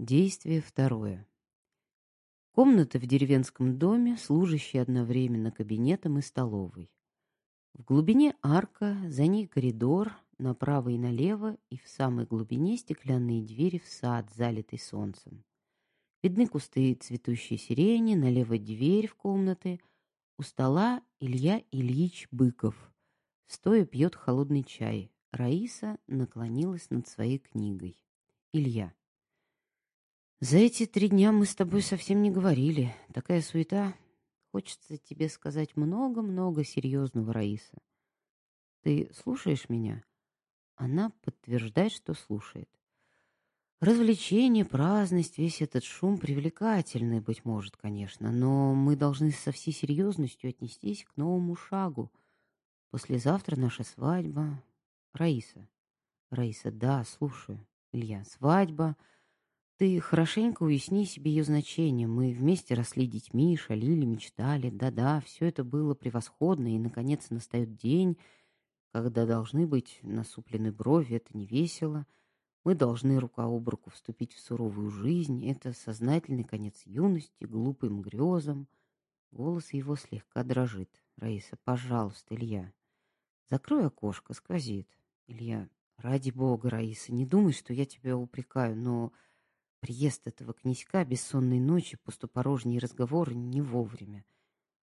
Действие второе. Комната в деревенском доме, служащая одновременно кабинетом и столовой. В глубине арка, за ней коридор, направо и налево, и в самой глубине стеклянные двери в сад, залитый солнцем. Видны кусты цветущей сирени, налево дверь в комнаты. У стола Илья Ильич Быков. Стоя пьет холодный чай. Раиса наклонилась над своей книгой. Илья. За эти три дня мы с тобой совсем не говорили. Такая суета. Хочется тебе сказать много-много серьезного, Раиса. Ты слушаешь меня? Она подтверждает, что слушает. Развлечение, праздность, весь этот шум привлекательный, быть может, конечно, но мы должны со всей серьезностью отнестись к новому шагу. Послезавтра наша свадьба. Раиса. Раиса, да, слушаю. Илья, свадьба. Ты хорошенько уясни себе ее значение. Мы вместе росли детьми, шалили, мечтали. Да-да, все это было превосходно, и, наконец, настает день, когда должны быть насуплены брови. Это не весело. Мы должны рука об руку вступить в суровую жизнь. Это сознательный конец юности, глупым грезам. Голос его слегка дрожит. Раиса, пожалуйста, Илья. Закрой окошко, сквозит. Илья, ради бога, Раиса, не думай, что я тебя упрекаю, но Приезд этого князька, бессонной ночи, пустопорожние разговоры не вовремя.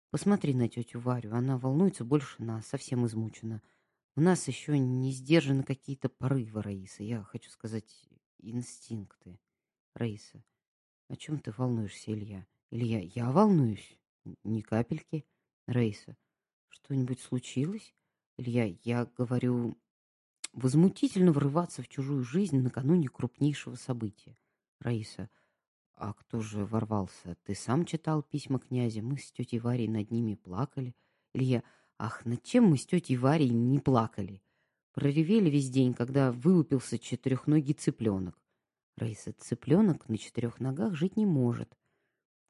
Посмотри на тетю Варю, она волнуется больше нас, совсем измучена. У нас еще не сдержаны какие-то порывы, Раиса. Я хочу сказать, инстинкты. Раиса, о чем ты волнуешься, Илья? Илья, я волнуюсь. Ни капельки. Раиса, что-нибудь случилось? Илья, я говорю, возмутительно врываться в чужую жизнь накануне крупнейшего события. Раиса. А кто же ворвался? Ты сам читал письма князя? Мы с тетей Варей над ними плакали. Илья. Ах, над чем мы с тетей Варей не плакали? Проревели весь день, когда вылупился четырехногий цыпленок. Раиса. Цыпленок на четырех ногах жить не может.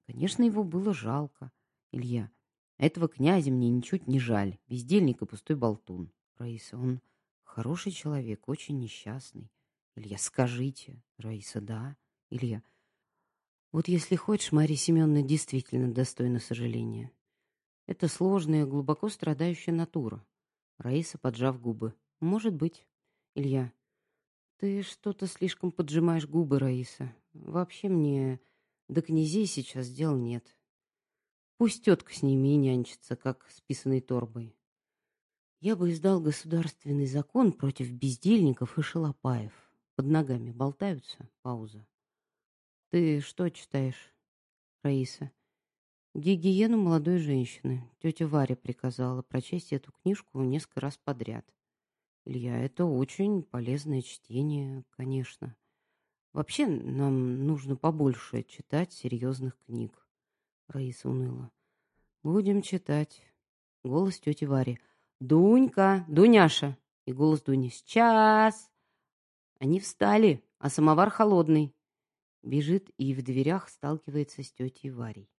Конечно, его было жалко. Илья. Этого князя мне ничуть не жаль. Бездельник и пустой болтун. Раиса. Он хороший человек, очень несчастный. Илья. Скажите. Раиса. Да. Илья. Вот если хочешь, Мария Семеновна действительно достойна сожаления. Это сложная, глубоко страдающая натура. Раиса, поджав губы. Может быть. Илья. Ты что-то слишком поджимаешь губы, Раиса. Вообще мне до князей сейчас дел нет. Пусть тетка с ними и нянчится, как с писаной торбой. Я бы издал государственный закон против бездельников и шалопаев. Под ногами болтаются. Пауза. Ты что читаешь, Раиса? Гигиену молодой женщины. Тетя Варя приказала прочесть эту книжку несколько раз подряд. Илья, это очень полезное чтение, конечно. Вообще нам нужно побольше читать серьезных книг. Раиса уныла. Будем читать. Голос тети Вари. Дунька, Дуняша. И голос Дуни. Сейчас. Они встали, а самовар холодный. Бежит и в дверях сталкивается с тетей Варей.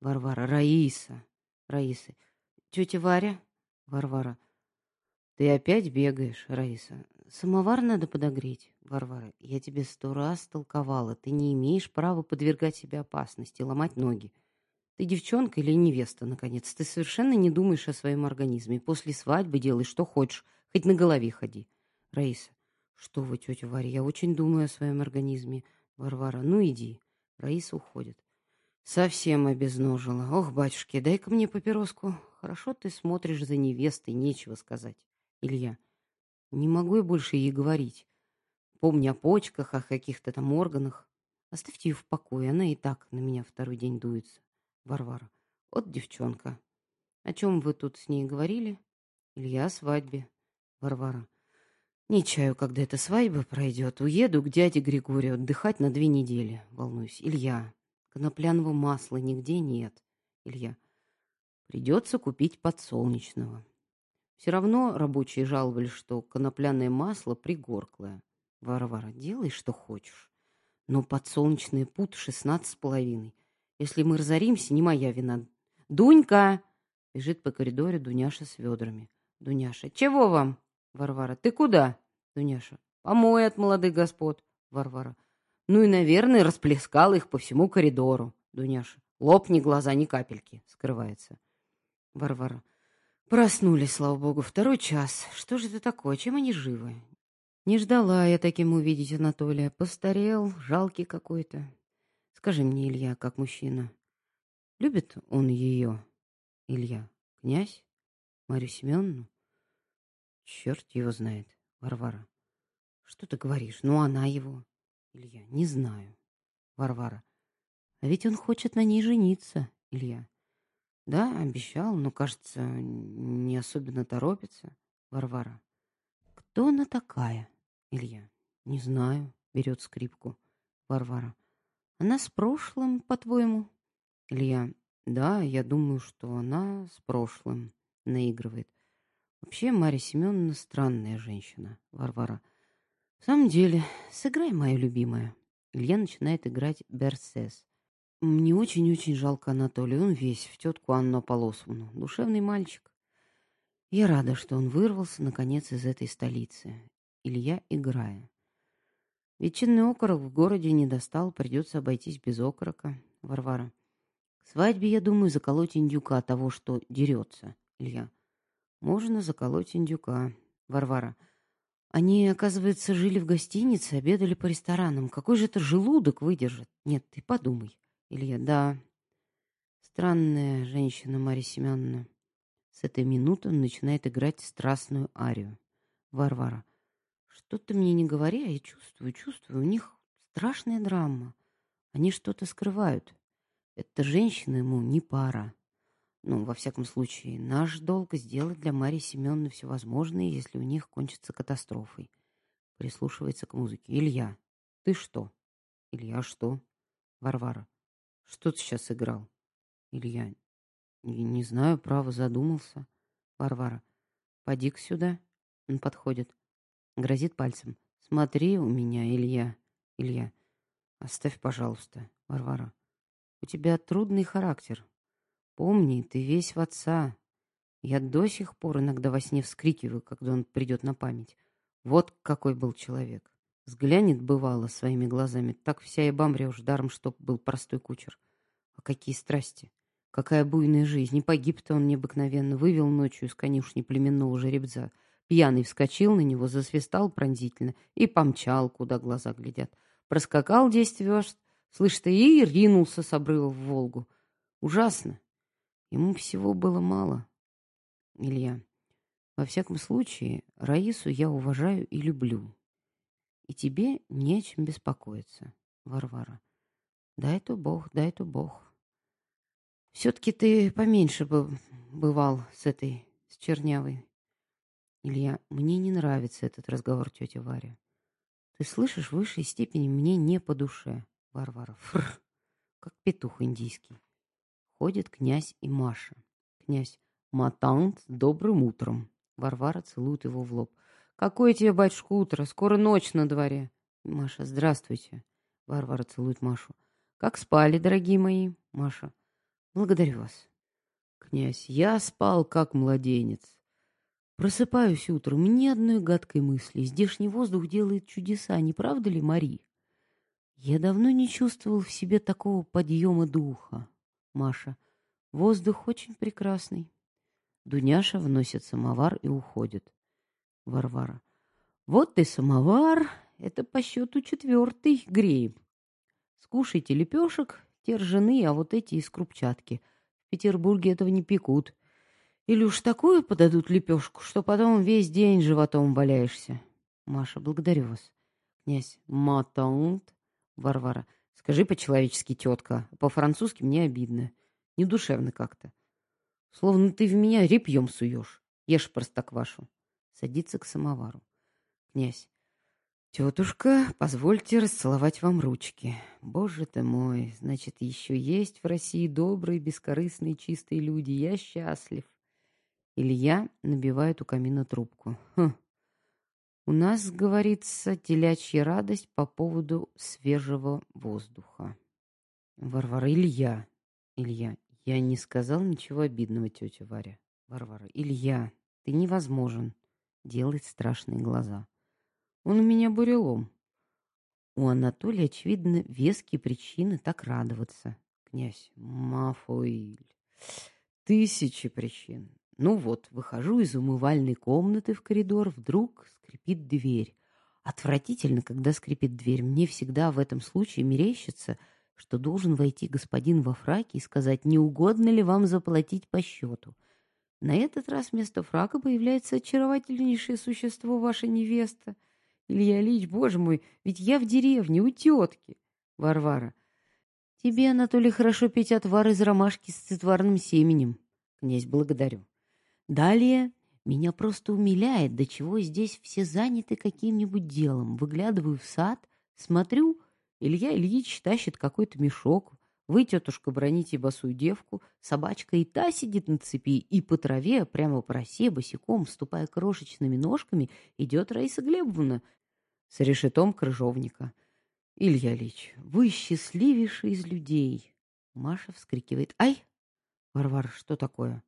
Варвара. Раиса. Раиса. Тетя Варя. Варвара. Ты опять бегаешь, Раиса. Самовар надо подогреть. Варвара. Я тебе сто раз толковала. Ты не имеешь права подвергать себя опасности, ломать ноги. Ты девчонка или невеста, наконец. Ты совершенно не думаешь о своем организме. После свадьбы делай что хочешь, хоть на голове ходи. Раиса. Что вы, тетя Варя, я очень думаю о своем организме. Варвара, ну иди. Раиса уходит. Совсем обезножила. Ох, батюшки, дай-ка мне папироску. Хорошо ты смотришь за невестой, нечего сказать. Илья, не могу я больше ей говорить. Помни о почках, о каких-то там органах. Оставьте ее в покое, она и так на меня второй день дуется. Варвара, вот девчонка. О чем вы тут с ней говорили? Илья о свадьбе. Варвара, не чаю, когда эта свадьба пройдет. Уеду к дяде Григорию отдыхать на две недели. Волнуюсь. Илья, конопляного масла нигде нет. Илья, придется купить подсолнечного. Все равно рабочие жаловались, что конопляное масло пригорклое. Варвара, делай, что хочешь. Но подсолнечный пут шестнадцать с половиной. Если мы разоримся, не моя вина. Дунька! Бежит по коридору Дуняша с ведрами. Дуняша, чего вам? Варвара. Ты куда? Дуняша. Помой от молодых господ. Варвара. Ну и, наверное, расплескал их по всему коридору. Дуняша. Лопни глаза, ни капельки. Скрывается. Варвара. Проснулись, слава богу, второй час. Что же это такое? Чем они живы? Не ждала я таким увидеть Анатолия. Постарел, жалкий какой-то. Скажи мне, Илья, как мужчина, любит он ее? Илья. Князь? Марию Семеновну? Черт его знает. Варвара. Что ты говоришь? Ну, она его. Илья. Не знаю. Варвара. А ведь он хочет на ней жениться, Илья. Да, обещал, но, кажется, не особенно торопится. Варвара. Кто она такая? Илья. Не знаю. Берет скрипку. Варвара. Она с прошлым, по-твоему? Илья. Да, я думаю, что она с прошлым наигрывает. Вообще, Марья Семеновна странная женщина. Варвара. В самом деле, сыграй, моя любимая. Илья начинает играть Берсес. Мне очень-очень жалко Анатолия. Он весь в тетку Анну Аполосовну. Душевный мальчик. Я рада, что он вырвался, наконец, из этой столицы. Илья, играя. Ветчинный окорок в городе не достал, придется обойтись без окорока. Варвара. К свадьбе, я думаю, заколоть индюка того, что дерется. Илья. Можно заколоть индюка. Варвара. Они, оказывается, жили в гостинице, обедали по ресторанам. Какой же это желудок выдержит? Нет, ты подумай. Илья, да. Странная женщина Марья Семеновна. С этой минуты он начинает играть страстную арию. Варвара. Что ты мне не говори, а я чувствую, чувствую, у них страшная драма. Они что-то скрывают. Эта женщина ему не пара. Ну, во всяком случае, наш долг сделать для Марии Семеновны все возможное, если у них кончится катастрофой. Прислушивается к музыке. Илья, ты что? Илья, что? Варвара. Что ты сейчас играл? Илья. Не, знаю, право задумался. Варвара. Поди-ка сюда. Он подходит. Грозит пальцем. Смотри у меня, Илья. Илья. Оставь, пожалуйста. Варвара. У тебя трудный характер. Помни, ты весь в отца. Я до сих пор иногда во сне вскрикиваю, когда он придет на память. Вот какой был человек. Взглянет, бывало, своими глазами. Так вся и Бамбрия уж даром, чтоб был простой кучер. А какие страсти! Какая буйная жизнь! Не погиб-то он необыкновенно. Вывел ночью из конюшни племенного жеребца. Пьяный вскочил на него, засвистал пронзительно и помчал, куда глаза глядят. Проскакал десять верст, слышь ты, и ринулся с обрыва в Волгу. Ужасно. Ему всего было мало. Илья. Во всяком случае, Раису я уважаю и люблю и тебе не о чем беспокоиться, Варвара. Дай-то Бог, дай-то Бог. Все-таки ты поменьше бы бывал с этой, с чернявой. Илья, мне не нравится этот разговор, тетя Варя. Ты слышишь, в высшей степени мне не по душе, Варвара. Фрр, как петух индийский. Ходят князь и Маша. Князь, матант, добрым утром. Варвара целует его в лоб. «Какое тебе, батюшка, утро? Скоро ночь на дворе». «Маша, здравствуйте». Варвара целует Машу. «Как спали, дорогие мои?» Маша. «Благодарю вас». «Князь, я спал, как младенец. Просыпаюсь утром, ни одной гадкой мысли. Здешний воздух делает чудеса, не правда ли, Мари?» «Я давно не чувствовал в себе такого подъема духа». Маша. «Воздух очень прекрасный». Дуняша вносит самовар и уходит. Варвара. Вот ты самовар, это по счету четвертый греем. Скушайте лепешек, те ржаные, а вот эти из крупчатки. В Петербурге этого не пекут. Или уж такую подадут лепешку, что потом весь день животом валяешься. Маша, благодарю вас. Князь, матант. Варвара, скажи по-человечески, тетка, по-французски мне обидно. Недушевно как-то. Словно ты в меня репьем суешь. Ешь простоквашу садится к самовару. Князь. Тетушка, позвольте расцеловать вам ручки. Боже ты мой, значит, еще есть в России добрые, бескорыстные, чистые люди. Я счастлив. Илья набивает у камина трубку. Хм. У нас, говорится, телячья радость по поводу свежего воздуха. Варвара, Илья. Илья, я не сказал ничего обидного, тетя Варя. Варвара, Илья, ты невозможен делает страшные глаза. Он у меня бурелом. У Анатолия, очевидно, веские причины так радоваться. Князь Мафуиль. Тысячи причин. Ну вот, выхожу из умывальной комнаты в коридор, вдруг скрипит дверь. Отвратительно, когда скрипит дверь. Мне всегда в этом случае мерещится, что должен войти господин во фраке и сказать, не угодно ли вам заплатить по счету. На этот раз вместо фрака появляется очаровательнейшее существо, ваша невеста. Илья Ильич, боже мой, ведь я в деревне, у тетки. Варвара. Тебе, Анатолий, хорошо пить отвар из ромашки с цитварным семенем. Князь, благодарю. Далее меня просто умиляет, до чего здесь все заняты каким-нибудь делом. Выглядываю в сад, смотрю, Илья Ильич тащит какой-то мешок, вы, тетушка, броните босую девку, собачка и та сидит на цепи, и по траве, прямо по росе, босиком, ступая крошечными ножками, идет Раиса Глебовна с решетом крыжовника. Илья Ильич, вы счастливейший из людей. Маша вскрикивает. Ай! Варвара, что такое?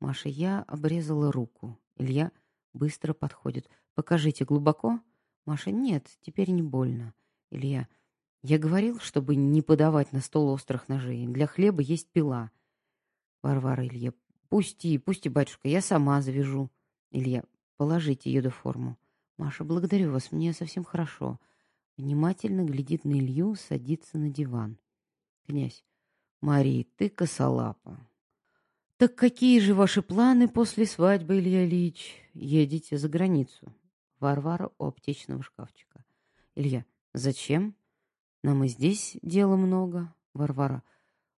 Маша, я обрезала руку. Илья быстро подходит. Покажите глубоко. Маша, нет, теперь не больно. Илья, я говорил, чтобы не подавать на стол острых ножей. Для хлеба есть пила. Варвара Илья. Пусти, пусти, батюшка, я сама завяжу. Илья. Положите ее до форму. Маша, благодарю вас, мне совсем хорошо. Внимательно глядит на Илью, садится на диван. Князь. Мария, ты косолапа. Так какие же ваши планы после свадьбы, Илья Ильич? Едете за границу. Варвара у аптечного шкафчика. Илья. Зачем? Нам и здесь дела много. Варвара.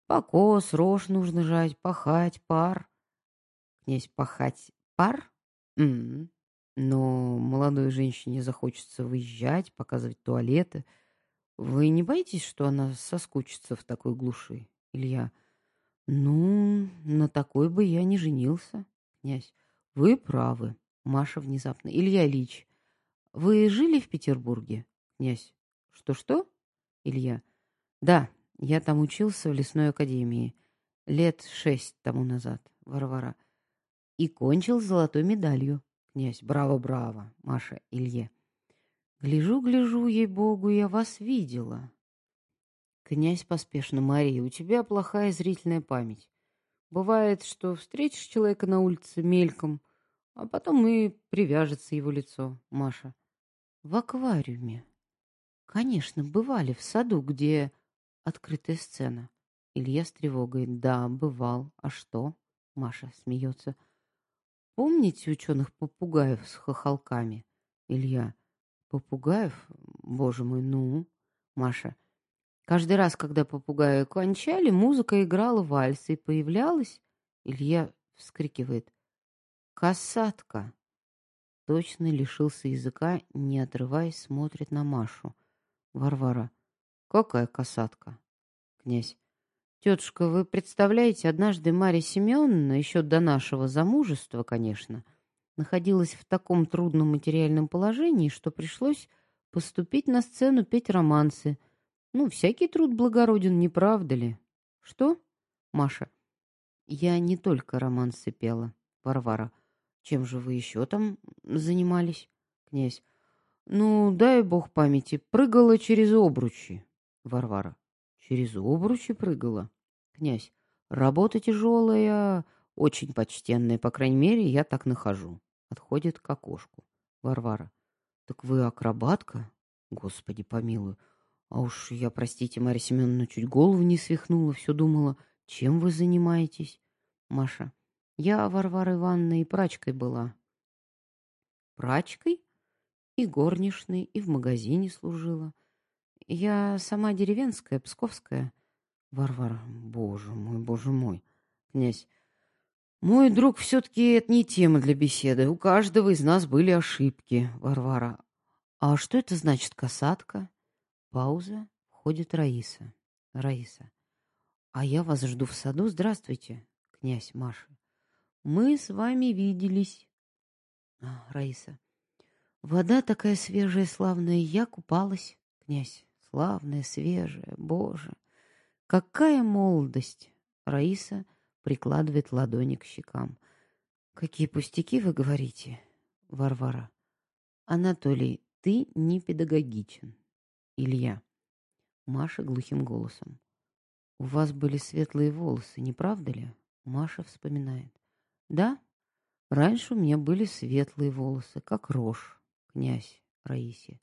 Покос, рожь нужно жать, пахать, пар. Князь, пахать пар? М -м -м. Но молодой женщине захочется выезжать, показывать туалеты. Вы не боитесь, что она соскучится в такой глуши? Илья. Ну, на такой бы я не женился. Князь. Вы правы. Маша внезапно. Илья Ильич, вы жили в Петербурге? Князь. Что-что? Илья. Да, я там учился в лесной академии лет шесть тому назад. Варвара. И кончил золотой медалью. Князь. Браво, браво. Маша Илье. Гляжу, гляжу, ей-богу, я вас видела. Князь поспешно. Мария, у тебя плохая зрительная память. Бывает, что встретишь человека на улице мельком, а потом и привяжется его лицо. Маша. В аквариуме. Конечно, бывали в саду, где открытая сцена. Илья с тревогой. Да, бывал. А что? Маша смеется. Помните ученых попугаев с хохолками? Илья. Попугаев? Боже мой, ну. Маша. Каждый раз, когда попугаи кончали, музыка играла вальс и появлялась. Илья вскрикивает. Касатка. Точно лишился языка, не отрываясь, смотрит на Машу. Варвара. Какая касатка? Князь. Тетушка, вы представляете, однажды Марья Семеновна, еще до нашего замужества, конечно, находилась в таком трудном материальном положении, что пришлось поступить на сцену петь романсы. Ну, всякий труд благороден, не правда ли? Что? Маша. Я не только романсы пела. Варвара. Чем же вы еще там занимались? Князь. Ну, дай бог памяти, прыгала через обручи. Варвара. Через обручи прыгала. Князь. Работа тяжелая, очень почтенная, по крайней мере, я так нахожу. Отходит к окошку. Варвара. Так вы акробатка? Господи, помилуй. А уж я, простите, Марья Семеновна, чуть голову не свихнула, все думала, чем вы занимаетесь? Маша. Я, Варвара Ивановна, и прачкой была. Прачкой? И горничной, и в магазине служила. Я сама деревенская, псковская. Варвара, боже мой, боже мой. Князь, мой друг, все-таки это не тема для беседы. У каждого из нас были ошибки. Варвара, а что это значит касатка? Пауза. Входит Раиса. Раиса. А я вас жду в саду. Здравствуйте, князь Маша. Мы с вами виделись. А, Раиса. Вода такая свежая, славная, я купалась, князь. Славная, свежая, боже. Какая молодость! Раиса прикладывает ладони к щекам. Какие пустяки вы говорите, Варвара. Анатолий, ты не педагогичен. Илья. Маша глухим голосом. У вас были светлые волосы, не правда ли? Маша вспоминает. Да, раньше у меня были светлые волосы, как рожь, князь Раисе.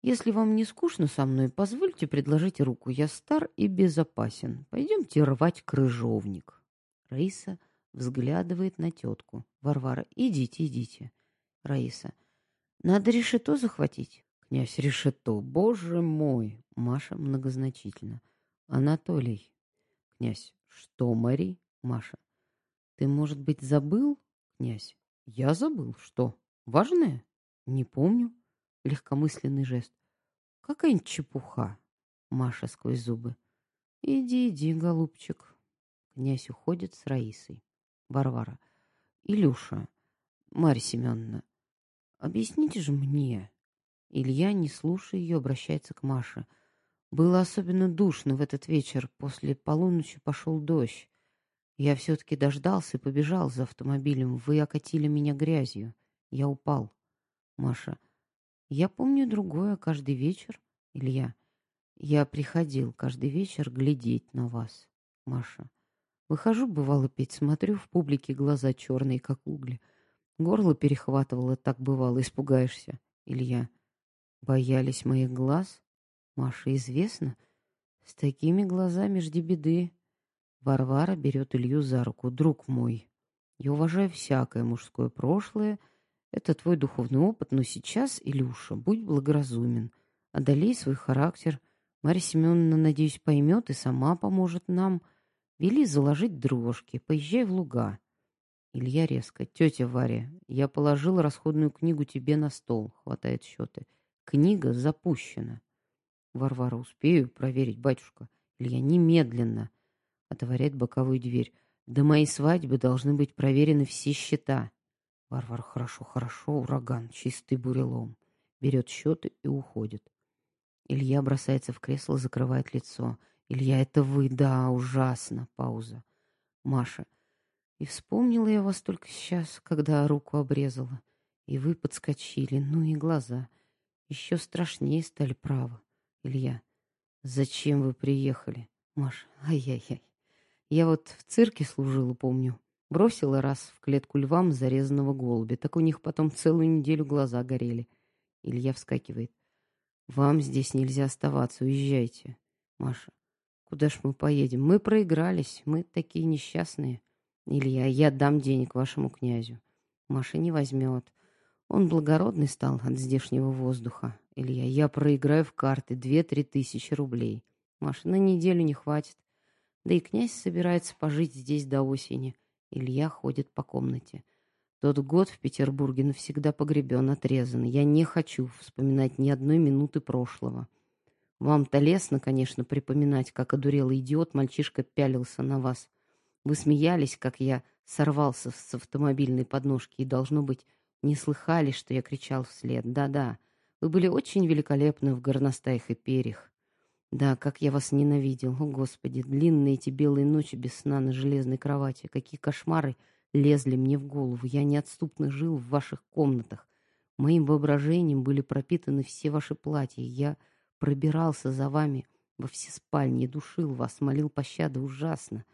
Если вам не скучно со мной, позвольте предложить руку. Я стар и безопасен. Пойдемте рвать крыжовник. Раиса взглядывает на тетку. Варвара, идите, идите. Раиса, надо решето захватить. Князь решето, боже мой. Маша многозначительно. Анатолий. Князь, что, Мари? Маша, ты, может быть, забыл? Князь, я забыл. Что, важное? Не помню. Легкомысленный жест. Какая-нибудь чепуха. Маша сквозь зубы. Иди, иди, голубчик. Князь уходит с Раисой. Варвара. Илюша, Марья Семеновна, объясните же мне. Илья, не слушая ее, обращается к Маше. Было особенно душно в этот вечер. После полуночи пошел дождь. Я все-таки дождался и побежал за автомобилем. Вы окатили меня грязью. Я упал. Маша. Я помню другое каждый вечер. Илья. Я приходил каждый вечер глядеть на вас. Маша. Выхожу, бывало, петь, смотрю, в публике глаза черные, как угли. Горло перехватывало, так бывало, испугаешься. Илья. Боялись моих глаз? Маша, известно. С такими глазами жди беды. Варвара берет Илью за руку. Друг мой, я уважаю всякое мужское прошлое, это твой духовный опыт, но сейчас, Илюша, будь благоразумен. Одолей свой характер. Марья Семеновна, надеюсь, поймет и сама поможет нам. Вели заложить дрожки, поезжай в луга. Илья резко. Тетя Варя, я положил расходную книгу тебе на стол. Хватает счеты. Книга запущена. Варвара, успею проверить, батюшка. Илья, немедленно. Отворяет боковую дверь. До моей свадьбы должны быть проверены все счета. Варвара, хорошо, хорошо, ураган, чистый бурелом. Берет счеты и уходит. Илья бросается в кресло, закрывает лицо. Илья, это вы, да, ужасно. Пауза. Маша. И вспомнила я вас только сейчас, когда руку обрезала. И вы подскочили, ну и глаза. Еще страшнее стали право. Илья. Зачем вы приехали? Маша. Ай-яй-яй. Я вот в цирке служила, помню. Бросила раз в клетку львам зарезанного голубя. Так у них потом целую неделю глаза горели. Илья вскакивает. Вам здесь нельзя оставаться, уезжайте. Маша. Куда ж мы поедем? Мы проигрались, мы такие несчастные. Илья, я дам денег вашему князю. Маша не возьмет. Он благородный стал от здешнего воздуха. Илья, я проиграю в карты две-три тысячи рублей. Маша, на неделю не хватит. Да и князь собирается пожить здесь до осени. Илья ходит по комнате. Тот год в Петербурге навсегда погребен, отрезан. Я не хочу вспоминать ни одной минуты прошлого. Вам-то лестно, конечно, припоминать, как одурелый идиот мальчишка пялился на вас. Вы смеялись, как я сорвался с автомобильной подножки и, должно быть, не слыхали, что я кричал вслед. Да-да, вы были очень великолепны в горностаях и перьях. Да, как я вас ненавидел. О, Господи, длинные эти белые ночи без сна на железной кровати. Какие кошмары лезли мне в голову. Я неотступно жил в ваших комнатах. Моим воображением были пропитаны все ваши платья. Я пробирался за вами во все спальни, душил вас, молил пощады ужасно.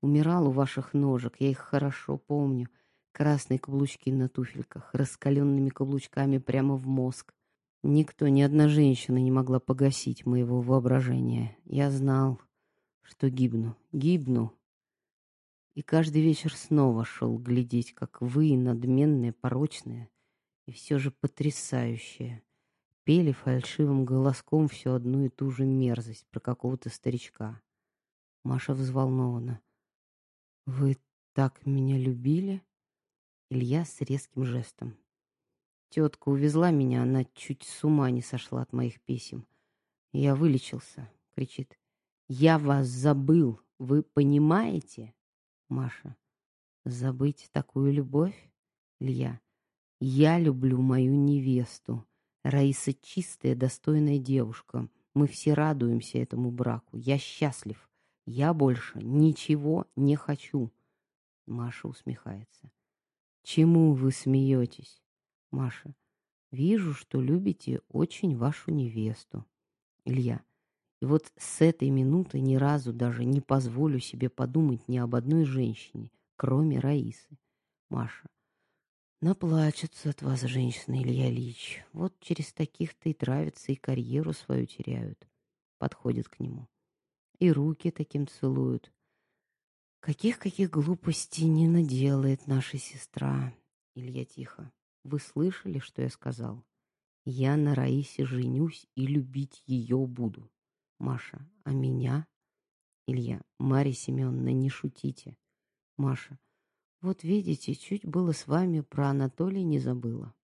Умирал у ваших ножек, я их хорошо помню. Красные каблучки на туфельках, раскаленными каблучками прямо в мозг. Никто, ни одна женщина не могла погасить моего воображения. Я знал, что гибну, гибну. И каждый вечер снова шел глядеть, как вы, надменные, порочные, и все же потрясающие, пели фальшивым голоском всю одну и ту же мерзость про какого-то старичка. Маша взволнована. «Вы так меня любили?» Илья с резким жестом. Тетка увезла меня, она чуть с ума не сошла от моих писем. Я вылечился, кричит. Я вас забыл, вы понимаете? Маша. Забыть такую любовь? Илья. Я люблю мою невесту. Раиса чистая, достойная девушка. Мы все радуемся этому браку. Я счастлив. Я больше ничего не хочу. Маша усмехается. Чему вы смеетесь? Маша. Вижу, что любите очень вашу невесту. Илья. И вот с этой минуты ни разу даже не позволю себе подумать ни об одной женщине, кроме Раисы. Маша. Наплачутся от вас женщины, Илья Ильич. Вот через таких-то и травятся, и карьеру свою теряют. Подходит к нему. И руки таким целуют. Каких-каких глупостей не наделает наша сестра. Илья тихо. Вы слышали, что я сказал? Я на Раисе женюсь и любить ее буду. Маша, а меня? Илья, Марья Семеновна, не шутите. Маша, вот видите, чуть было с вами про Анатолия не забыла.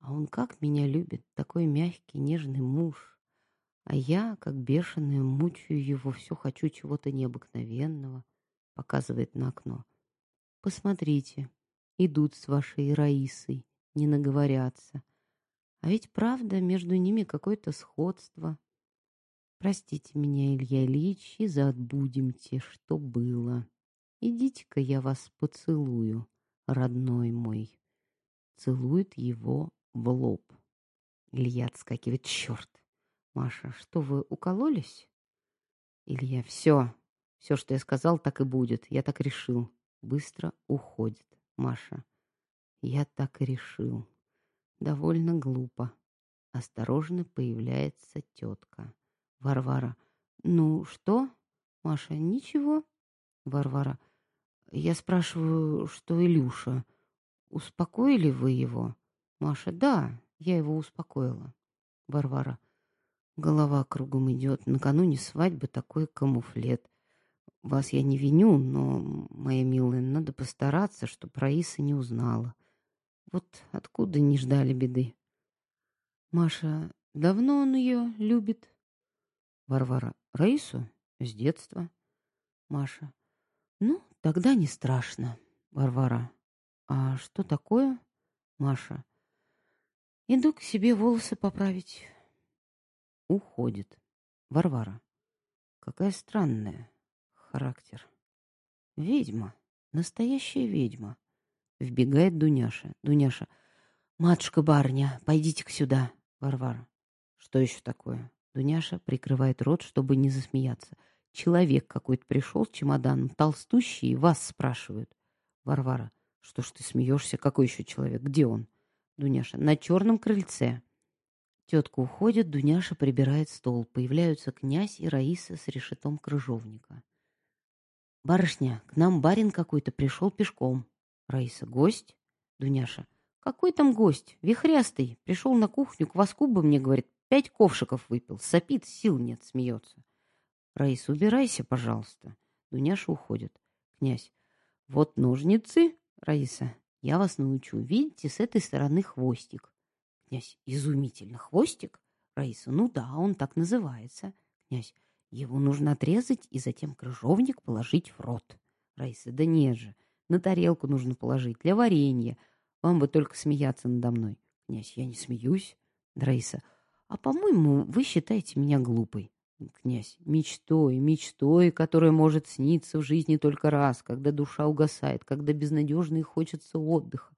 А он как меня любит, такой мягкий, нежный муж. А я, как бешеная, мучаю его, все хочу чего-то необыкновенного, показывает на окно. Посмотрите, идут с вашей Раисой, не наговорятся. А ведь правда, между ними какое-то сходство. Простите меня, Илья Ильич, и забудемте, что было. Идите-ка я вас поцелую, родной мой. Целует его в лоб. Илья отскакивает. Черт! Маша, что вы укололись? Илья, все. Все, что я сказал, так и будет. Я так решил. Быстро уходит. Маша. Я так и решил. Довольно глупо. Осторожно появляется тетка. Варвара. Ну, что? Маша. Ничего. Варвара. Я спрашиваю, что Илюша. Успокоили вы его? Маша. Да, я его успокоила. Варвара. Голова кругом идет. Накануне свадьбы такой камуфлет. Вас я не виню, но, моя милая, надо постараться, чтобы Раиса не узнала. Вот откуда не ждали беды. Маша, давно он ее любит? Варвара. Раису? С детства. Маша. Ну, тогда не страшно. Варвара. А что такое? Маша. Иду к себе волосы поправить. Уходит. Варвара. Какая странная характер. Ведьма. Настоящая ведьма. Вбегает Дуняша. Дуняша. Матушка барня, пойдите-ка сюда. Варвара. Что еще такое? Дуняша прикрывает рот, чтобы не засмеяться. Человек какой-то пришел с чемоданом, толстущий, и вас спрашивают. Варвара. Что ж ты смеешься? Какой еще человек? Где он? Дуняша. На черном крыльце. Тетка уходит, Дуняша прибирает стол. Появляются князь и Раиса с решетом крыжовника. «Барышня, к нам барин какой-то пришел пешком». Раиса. «Гость?» Дуняша. «Какой там гость? Вихрястый. Пришел на кухню, кваску бы мне, говорит, Пять ковшиков выпил. Сопит, сил нет, смеется. Раиса, убирайся, пожалуйста. Дуняша уходит. Князь. Вот ножницы. Раиса. Я вас научу. Видите, с этой стороны хвостик. Князь. Изумительно. Хвостик? Раиса. Ну да, он так называется. Князь. Его нужно отрезать и затем крыжовник положить в рот. Раиса. Да нет же. На тарелку нужно положить для варенья. Вам бы только смеяться надо мной. Князь. Я не смеюсь. Раиса. А, по-моему, вы считаете меня глупой. Князь, мечтой, мечтой, которая может сниться в жизни только раз, когда душа угасает, когда безнадежно и хочется отдыха,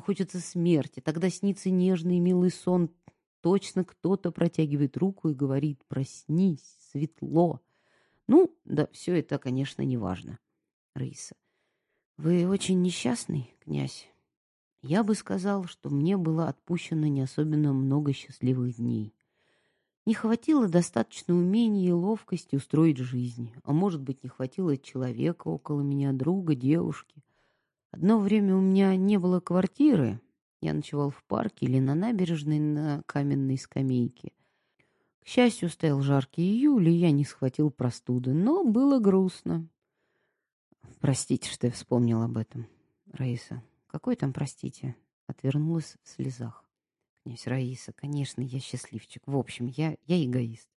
хочется смерти. Тогда снится нежный и милый сон. Точно кто-то протягивает руку и говорит «Проснись, светло». Ну, да, все это, конечно, не важно. Раиса. Вы очень несчастный, князь. Я бы сказал, что мне было отпущено не особенно много счастливых дней. Не хватило достаточно умения и ловкости устроить жизнь, а может быть, не хватило человека около меня, друга, девушки. Одно время у меня не было квартиры. Я ночевал в парке или на набережной на каменной скамейке. К счастью, стоял жаркий июль, и я не схватил простуды, но было грустно. Простите, что я вспомнил об этом, Раиса. Какой там, простите? Отвернулась в слезах. Князь Раиса, конечно, я счастливчик. В общем, я, я эгоист.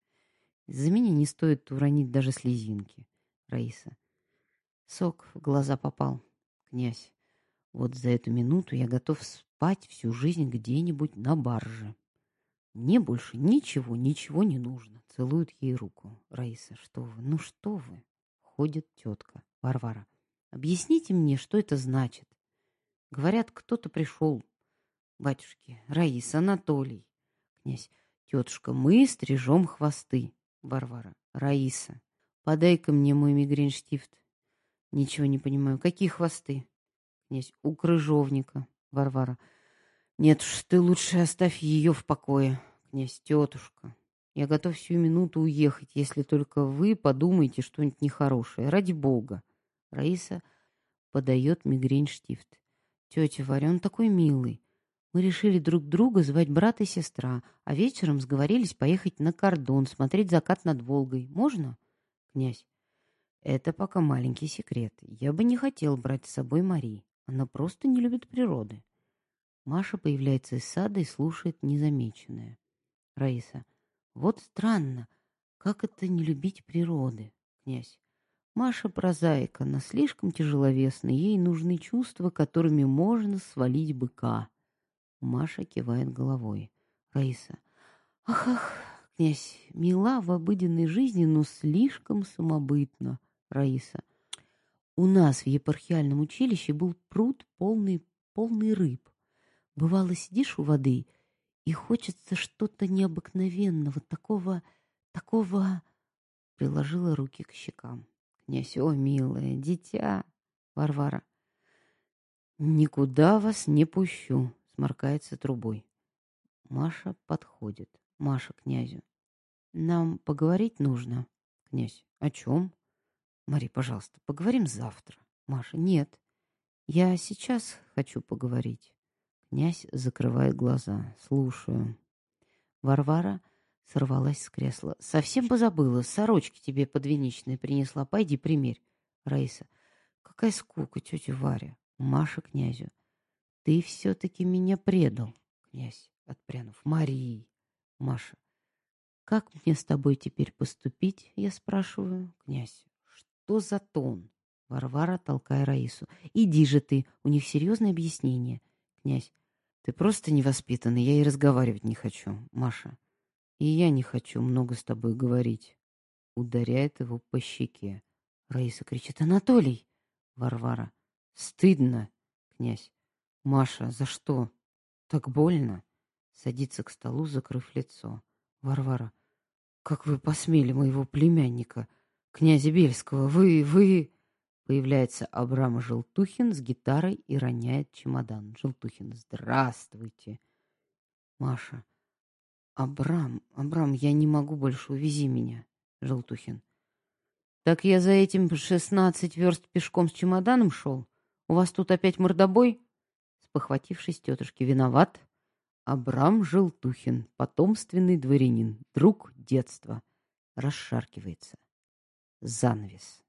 За меня не стоит уронить даже слезинки. Раиса. Сок в глаза попал. Князь. Вот за эту минуту я готов спать всю жизнь где-нибудь на барже. Мне больше ничего, ничего не нужно. Целует ей руку. Раиса, что вы? Ну что вы? Ходит тетка. Варвара. Объясните мне, что это значит? Говорят, кто-то пришел. Батюшки, Раиса, Анатолий. Князь, Тетушка, мы стрижем хвосты. Варвара. Раиса. Подай-ка мне мой мигрень-штифт. Ничего не понимаю. Какие хвосты? Князь. У крыжовника. Варвара. Нет уж, ты лучше оставь ее в покое. Князь. Тетушка. Я готов всю минуту уехать, если только вы подумаете что-нибудь нехорошее. Ради бога. Раиса подает мигрень-штифт. Тетя Варя, он такой милый. Мы решили друг друга звать брат и сестра, а вечером сговорились поехать на кордон, смотреть закат над Волгой. Можно? Князь. Это пока маленький секрет. Я бы не хотел брать с собой Мари. Она просто не любит природы. Маша появляется из сада и слушает незамеченное. Раиса. Вот странно. Как это не любить природы? Князь. Маша прозаика, она слишком тяжеловесна. Ей нужны чувства, которыми можно свалить быка. Маша кивает головой. Раиса. Ах, ах, князь, мила в обыденной жизни, но слишком самобытна. Раиса. У нас в епархиальном училище был пруд полный, полный рыб. Бывало, сидишь у воды, и хочется что-то необыкновенного, такого, такого... Приложила руки к щекам. Князь, о, милая, дитя, Варвара. Никуда вас не пущу, сморкается трубой. Маша подходит. Маша князю. Нам поговорить нужно. Князь. О чем? Мари, пожалуйста, поговорим завтра. Маша. Нет. Я сейчас хочу поговорить. Князь закрывает глаза. Слушаю. Варвара сорвалась с кресла. Совсем позабыла. Сорочки тебе подвенечные принесла. Пойди примерь. Раиса. Какая скука, тетя Варя. Маша князю. Ты все-таки меня предал, князь, отпрянув. Марии. Маша. Как мне с тобой теперь поступить, я спрашиваю, князь. Что за тон? Варвара, толкая Раису. Иди же ты, у них серьезное объяснение. Князь. Ты просто невоспитанный, я и разговаривать не хочу. Маша. И я не хочу много с тобой говорить. Ударяет его по щеке. Раиса кричит. Анатолий! Варвара. Стыдно, князь. Маша, за что? Так больно. Садится к столу, закрыв лицо. Варвара. Как вы посмели моего племянника, князя Бельского? Вы, вы... Появляется Абрам Желтухин с гитарой и роняет чемодан. Желтухин. Здравствуйте. Маша. Абрам, Абрам, я не могу больше, увези меня. Желтухин. Так я за этим шестнадцать верст пешком с чемоданом шел? У вас тут опять мордобой? Спохватившись, тетушки виноват. Абрам Желтухин, потомственный дворянин, друг детства, расшаркивается. Занавес.